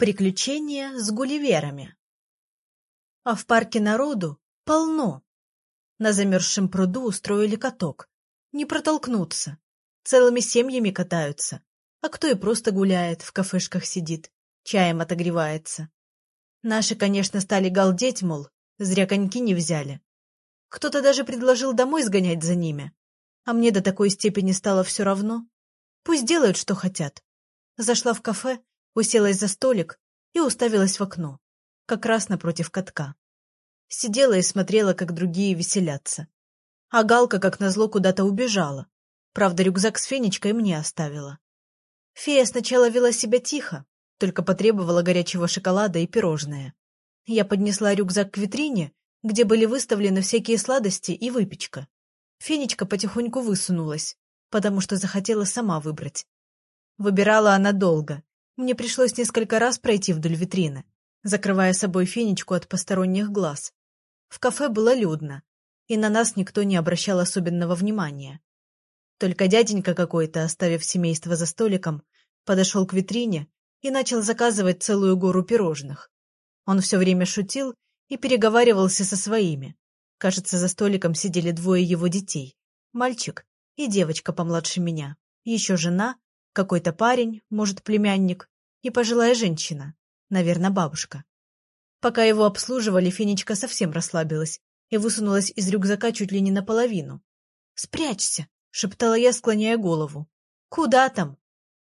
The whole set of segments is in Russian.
Приключения с гулливерами. А в парке народу полно. На замерзшем пруду устроили каток. Не протолкнуться. Целыми семьями катаются. А кто и просто гуляет, в кафешках сидит, чаем отогревается. Наши, конечно, стали галдеть, мол, зря коньки не взяли. Кто-то даже предложил домой сгонять за ними. А мне до такой степени стало все равно. Пусть делают, что хотят. Зашла в кафе уселась за столик и уставилась в окно, как раз напротив катка. Сидела и смотрела, как другие веселятся. А Галка, как назло, куда-то убежала. Правда, рюкзак с фенечкой мне оставила. Фея сначала вела себя тихо, только потребовала горячего шоколада и пирожное. Я поднесла рюкзак к витрине, где были выставлены всякие сладости и выпечка. Фенечка потихоньку высунулась, потому что захотела сама выбрать. Выбирала она долго, мне пришлось несколько раз пройти вдоль витрины, закрывая собой фенечку от посторонних глаз. В кафе было людно, и на нас никто не обращал особенного внимания. Только дяденька какой-то, оставив семейство за столиком, подошел к витрине и начал заказывать целую гору пирожных. Он все время шутил и переговаривался со своими. Кажется, за столиком сидели двое его детей. Мальчик и девочка помладше меня. Еще жена, какой-то парень, может, племянник, и пожилая женщина, наверное, бабушка. Пока его обслуживали, Фенечка совсем расслабилась и высунулась из рюкзака чуть ли не наполовину. «Спрячься!» — шептала я, склоняя голову. «Куда там?»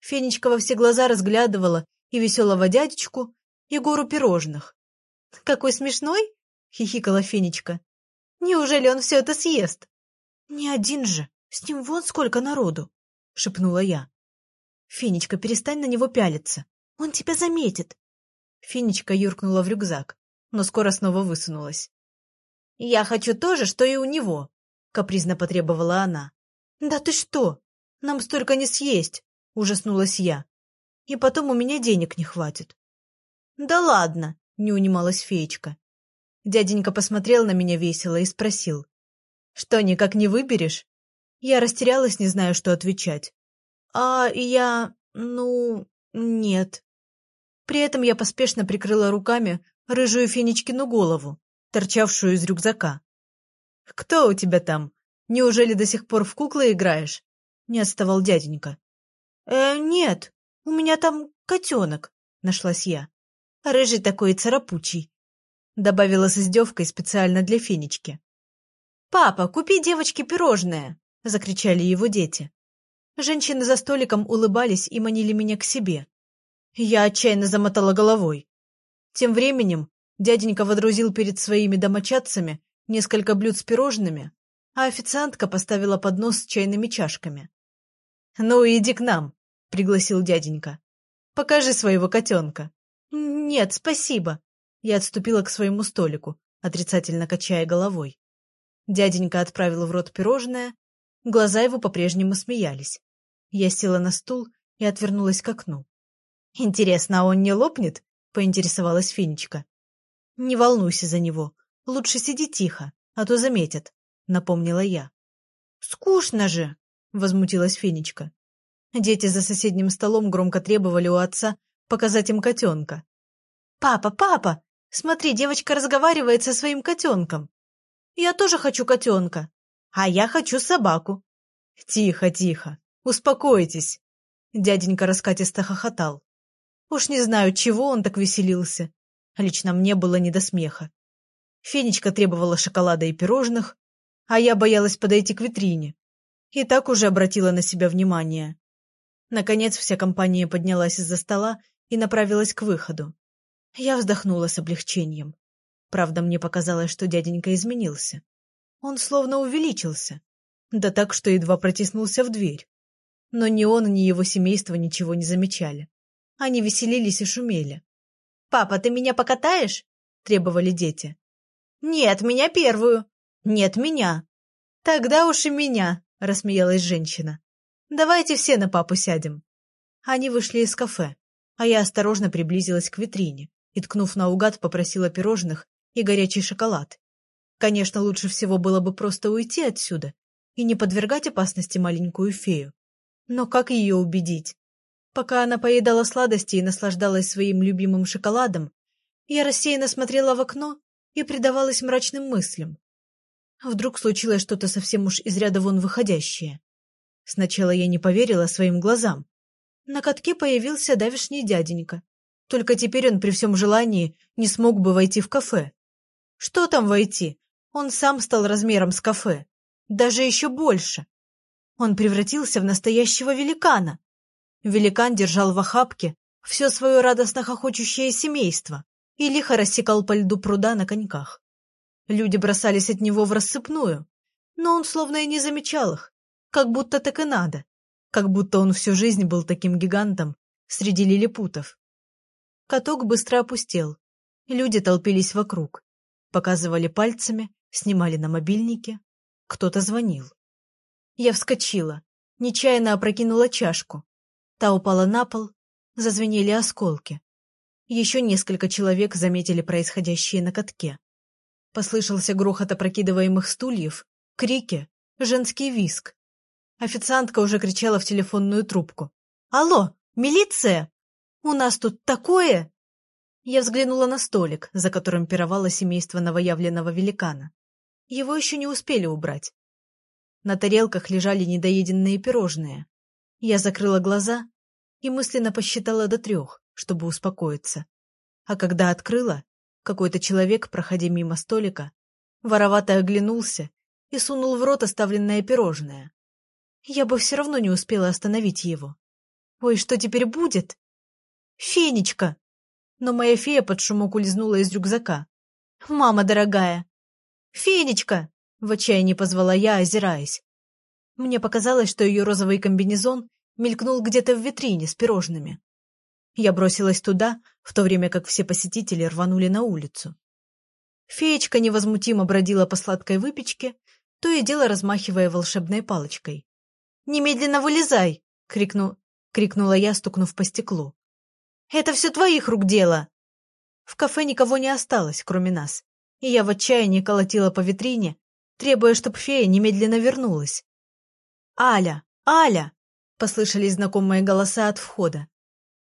Фенечка во все глаза разглядывала и веселого дядечку, и гору пирожных. «Какой смешной!» — хихикала Фенечка. «Неужели он все это съест?» «Не один же, с ним вот сколько народу!» — шепнула я. «Фенечка, перестань на него пялиться. Он тебя заметит. Финичка юркнула в рюкзак, но скоро снова высунулась. «Я хочу то же, что и у него», — капризно потребовала она. «Да ты что? Нам столько не съесть», — ужаснулась я. «И потом у меня денег не хватит». «Да ладно», — не унималась феечка. Дяденька посмотрел на меня весело и спросил. «Что, никак не выберешь?» Я растерялась, не знаю, что отвечать. «А я... ну... нет». При этом я поспешно прикрыла руками рыжую Фенечкину голову, торчавшую из рюкзака. «Кто у тебя там? Неужели до сих пор в куклы играешь?» — не отставал дяденька. «Э, нет, у меня там котенок», — нашлась я. «Рыжий такой царапучий», — добавила с издевкой специально для Фенечки. «Папа, купи девочке пирожное!» — закричали его дети. Женщины за столиком улыбались и манили меня к себе. Я отчаянно замотала головой. Тем временем дяденька водрузил перед своими домочадцами несколько блюд с пирожными, а официантка поставила поднос с чайными чашками. — Ну, иди к нам, — пригласил дяденька. — Покажи своего котенка. — Нет, спасибо. Я отступила к своему столику, отрицательно качая головой. Дяденька отправил в рот пирожное, глаза его по-прежнему смеялись. Я села на стул и отвернулась к окну. «Интересно, а он не лопнет?» — поинтересовалась Финичка. «Не волнуйся за него. Лучше сиди тихо, а то заметят», — напомнила я. «Скучно же!» — возмутилась Финичка. Дети за соседним столом громко требовали у отца показать им котенка. «Папа, папа! Смотри, девочка разговаривает со своим котенком. Я тоже хочу котенка. А я хочу собаку». «Тихо, тихо. Успокойтесь!» Дяденька раскатисто хохотал. Уж не знаю, чего он так веселился. Лично мне было не до смеха. Фенечка требовала шоколада и пирожных, а я боялась подойти к витрине. И так уже обратила на себя внимание. Наконец вся компания поднялась из-за стола и направилась к выходу. Я вздохнула с облегчением. Правда, мне показалось, что дяденька изменился. Он словно увеличился. Да так, что едва протиснулся в дверь. Но ни он, ни его семейство ничего не замечали. Они веселились и шумели. «Папа, ты меня покатаешь?» — требовали дети. «Нет, меня первую». «Нет, меня». «Тогда уж и меня», — рассмеялась женщина. «Давайте все на папу сядем». Они вышли из кафе, а я осторожно приблизилась к витрине и, ткнув наугад, попросила пирожных и горячий шоколад. Конечно, лучше всего было бы просто уйти отсюда и не подвергать опасности маленькую фею. Но как ее убедить? Пока она поедала сладости и наслаждалась своим любимым шоколадом, я рассеянно смотрела в окно и предавалась мрачным мыслям. Вдруг случилось что-то совсем уж из ряда вон выходящее. Сначала я не поверила своим глазам. На катке появился давишний дяденька. Только теперь он при всем желании не смог бы войти в кафе. Что там войти? Он сам стал размером с кафе. Даже еще больше. Он превратился в настоящего великана. Великан держал в охапке все свое радостно хохочущее семейство и лихо рассекал по льду пруда на коньках. Люди бросались от него в рассыпную, но он словно и не замечал их, как будто так и надо, как будто он всю жизнь был таким гигантом среди лилипутов. Каток быстро опустел, люди толпились вокруг, показывали пальцами, снимали на мобильнике. Кто-то звонил. Я вскочила, нечаянно опрокинула чашку. Та упала на пол, зазвенели осколки. Еще несколько человек заметили происходящее на катке. Послышался грохот опрокидываемых стульев, крики, женский виск. Официантка уже кричала в телефонную трубку. «Алло, милиция! У нас тут такое!» Я взглянула на столик, за которым пировало семейство новоявленного великана. Его еще не успели убрать. На тарелках лежали недоеденные пирожные. Я закрыла глаза и мысленно посчитала до трех, чтобы успокоиться. А когда открыла, какой-то человек, проходя мимо столика, воровато оглянулся и сунул в рот оставленное пирожное. Я бы все равно не успела остановить его. Ой, что теперь будет? Фенечка! Но моя фея под шумок улизнула из рюкзака. Мама дорогая, «Фенечка!» — в отчаянии позвала я, озираясь. Мне показалось, что ее розовый комбинезон мелькнул где-то в витрине с пирожными. Я бросилась туда, в то время как все посетители рванули на улицу. Феечка невозмутимо бродила по сладкой выпечке, то и дело размахивая волшебной палочкой. «Немедленно вылезай!» — крикну... крикнула я, стукнув по стеклу. «Это все твоих рук дело!» В кафе никого не осталось, кроме нас и я в отчаянии колотила по витрине, требуя, чтобы фея немедленно вернулась. «Аля! Аля!» — послышались знакомые голоса от входа.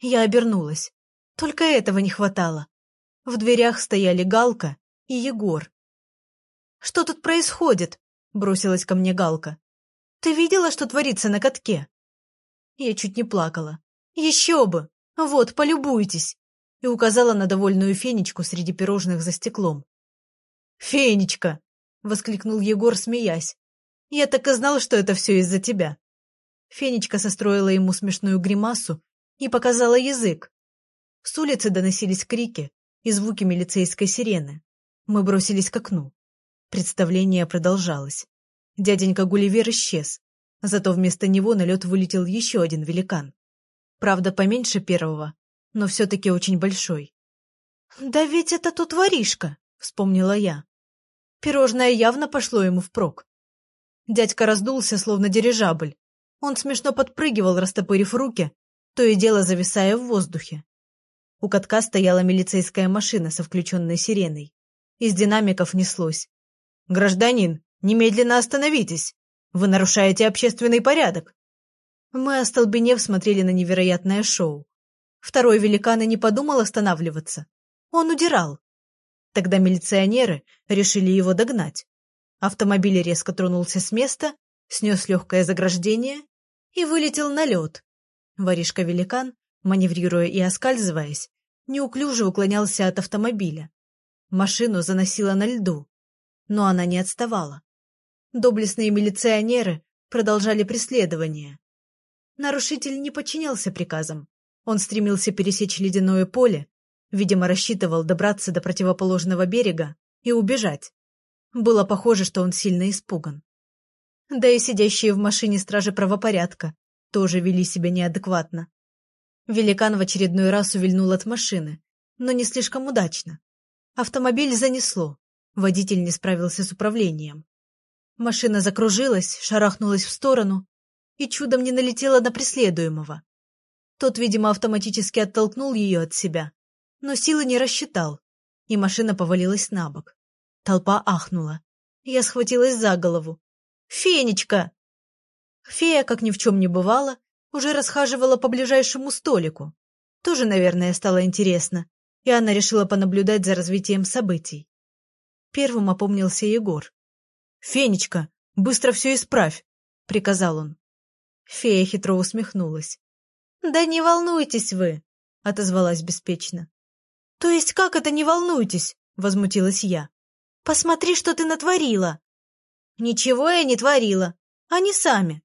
Я обернулась. Только этого не хватало. В дверях стояли Галка и Егор. «Что тут происходит?» — бросилась ко мне Галка. «Ты видела, что творится на катке?» Я чуть не плакала. «Еще бы! Вот, полюбуйтесь!» и указала на довольную фенечку среди пирожных за стеклом. «Фенечка!» — воскликнул Егор, смеясь. «Я так и знал, что это все из-за тебя». Фенечка состроила ему смешную гримасу и показала язык. С улицы доносились крики и звуки милицейской сирены. Мы бросились к окну. Представление продолжалось. Дяденька Гулливер исчез, зато вместо него на лед вылетел еще один великан. Правда, поменьше первого, но все-таки очень большой. «Да ведь это тот воришка!» — вспомнила я. Пирожное явно пошло ему впрок. Дядька раздулся, словно дирижабль. Он смешно подпрыгивал, растопырив руки, то и дело зависая в воздухе. У катка стояла милицейская машина со включенной сиреной. Из динамиков неслось. «Гражданин, немедленно остановитесь! Вы нарушаете общественный порядок!» Мы, остолбенев, смотрели на невероятное шоу. Второй великан и не подумал останавливаться. Он удирал. Тогда милиционеры решили его догнать. Автомобиль резко тронулся с места, снес легкое заграждение и вылетел на лед. Воришка-великан, маневрируя и оскальзываясь, неуклюже уклонялся от автомобиля. Машину заносило на льду, но она не отставала. Доблестные милиционеры продолжали преследование. Нарушитель не подчинялся приказам. Он стремился пересечь ледяное поле Видимо, рассчитывал добраться до противоположного берега и убежать. Было похоже, что он сильно испуган. Да и сидящие в машине стражи правопорядка тоже вели себя неадекватно. Великан в очередной раз увильнул от машины, но не слишком удачно. Автомобиль занесло, водитель не справился с управлением. Машина закружилась, шарахнулась в сторону и чудом не налетела на преследуемого. Тот, видимо, автоматически оттолкнул ее от себя но силы не рассчитал, и машина повалилась на бок. Толпа ахнула. Я схватилась за голову. «Фенечка!» Фея, как ни в чем не бывало, уже расхаживала по ближайшему столику. Тоже, наверное, стало интересно, и она решила понаблюдать за развитием событий. Первым опомнился Егор. «Фенечка, быстро все исправь!» — приказал он. Фея хитро усмехнулась. «Да не волнуйтесь вы!» — отозвалась беспечно. «То есть как это не волнуйтесь?» — возмутилась я. «Посмотри, что ты натворила!» «Ничего я не творила. Они сами».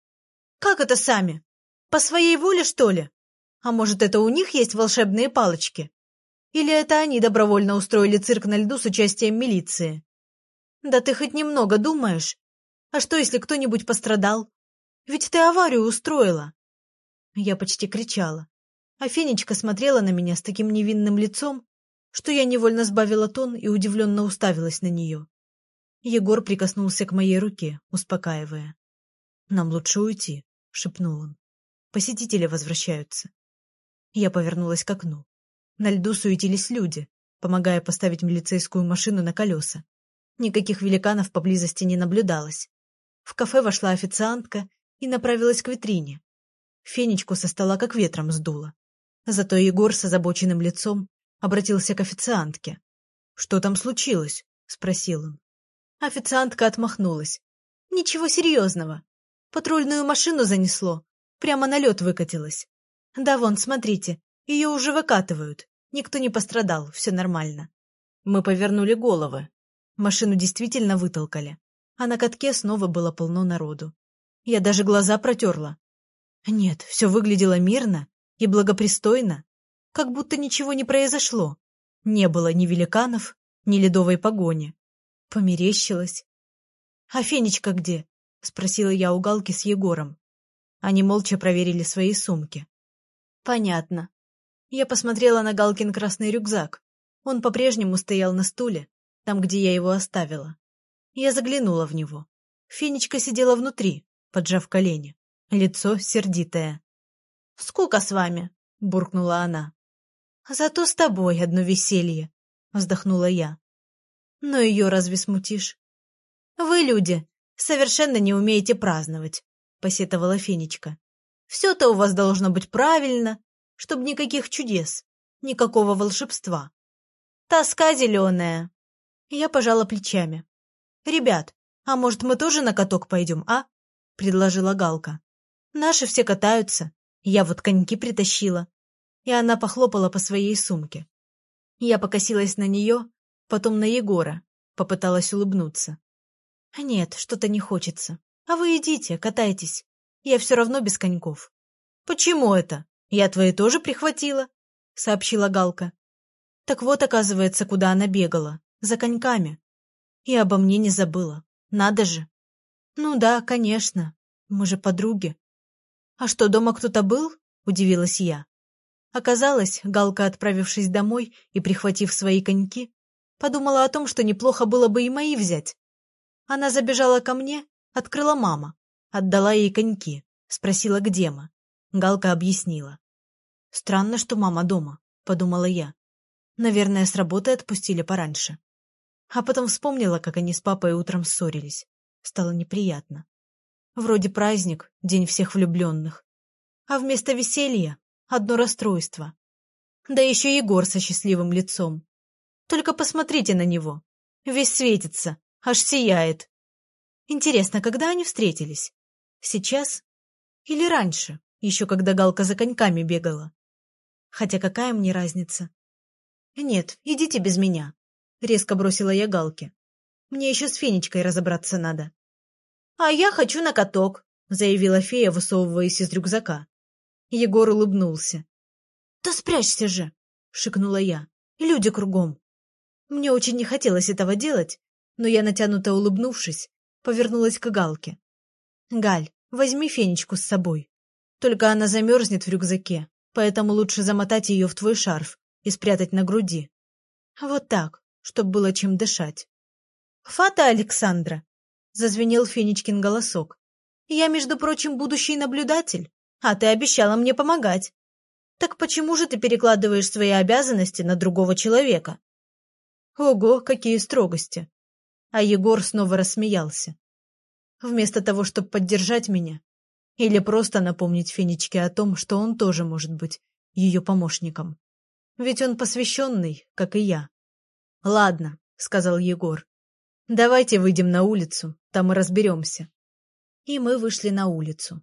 «Как это сами? По своей воле, что ли? А может, это у них есть волшебные палочки? Или это они добровольно устроили цирк на льду с участием милиции? Да ты хоть немного думаешь? А что, если кто-нибудь пострадал? Ведь ты аварию устроила. Я почти кричала. А Фенечка смотрела на меня с таким невинным лицом, что я невольно сбавила тон и удивленно уставилась на нее. Егор прикоснулся к моей руке, успокаивая. «Нам лучше уйти», — шепнул он. «Посетители возвращаются». Я повернулась к окну. На льду суетились люди, помогая поставить милицейскую машину на колеса. Никаких великанов поблизости не наблюдалось. В кафе вошла официантка и направилась к витрине. Фенечку со стола как ветром сдуло. Зато Егор с озабоченным лицом обратился к официантке. «Что там случилось?» — спросил он. Официантка отмахнулась. «Ничего серьезного. Патрульную машину занесло. Прямо на лед выкатилась. Да вон, смотрите, ее уже выкатывают. Никто не пострадал, все нормально». Мы повернули головы. Машину действительно вытолкали, а на катке снова было полно народу. Я даже глаза протерла. Нет, все выглядело мирно и благопристойно как будто ничего не произошло. Не было ни великанов, ни ледовой погони. Померещилась. — А Фенечка где? — спросила я у Галки с Егором. Они молча проверили свои сумки. — Понятно. Я посмотрела на Галкин красный рюкзак. Он по-прежнему стоял на стуле, там, где я его оставила. Я заглянула в него. Фенечка сидела внутри, поджав колени. Лицо сердитое. — Скука с вами, — буркнула она. Зато с тобой одно веселье, — вздохнула я. Но ее разве смутишь? Вы, люди, совершенно не умеете праздновать, — посетовала Фенечка. Все-то у вас должно быть правильно, чтобы никаких чудес, никакого волшебства. Тоска зеленая. Я пожала плечами. Ребят, а может мы тоже на каток пойдем, а? — предложила Галка. Наши все катаются. Я вот коньки притащила и она похлопала по своей сумке. Я покосилась на нее, потом на Егора, попыталась улыбнуться. «Нет, что-то не хочется. А вы идите, катайтесь. Я все равно без коньков». «Почему это? Я твои тоже прихватила», — сообщила Галка. Так вот, оказывается, куда она бегала. За коньками. И обо мне не забыла. Надо же. Ну да, конечно. Мы же подруги. А что, дома кто-то был? Удивилась я. Оказалось, Галка, отправившись домой и прихватив свои коньки, подумала о том, что неплохо было бы и мои взять. Она забежала ко мне, открыла мама, отдала ей коньки, спросила, где мы. Галка объяснила. «Странно, что мама дома», — подумала я. Наверное, с работы отпустили пораньше. А потом вспомнила, как они с папой утром ссорились. Стало неприятно. Вроде праздник, день всех влюбленных. А вместо веселья одно расстройство. Да еще Егор со счастливым лицом. Только посмотрите на него. Весь светится, аж сияет. Интересно, когда они встретились? Сейчас? Или раньше, еще когда Галка за коньками бегала? Хотя какая мне разница? Нет, идите без меня, резко бросила я Галке. Мне еще с Фенечкой разобраться надо. А я хочу на каток, заявила фея, высовываясь из рюкзака. Егор улыбнулся. — Да спрячься же! — шикнула я. — Люди кругом. Мне очень не хотелось этого делать, но я, натянуто улыбнувшись, повернулась к Галке. — Галь, возьми Фенечку с собой. Только она замерзнет в рюкзаке, поэтому лучше замотать ее в твой шарф и спрятать на груди. Вот так, чтобы было чем дышать. — Фата Александра! — зазвенел Фенечкин голосок. — Я, между прочим, будущий наблюдатель. А ты обещала мне помогать. Так почему же ты перекладываешь свои обязанности на другого человека? Ого, какие строгости! А Егор снова рассмеялся. Вместо того, чтобы поддержать меня, Или просто напомнить Фенечке о том, что он тоже может быть ее помощником. Ведь он посвященный, как и я. «Ладно», — сказал Егор. «Давайте выйдем на улицу, там и разберемся». И мы вышли на улицу.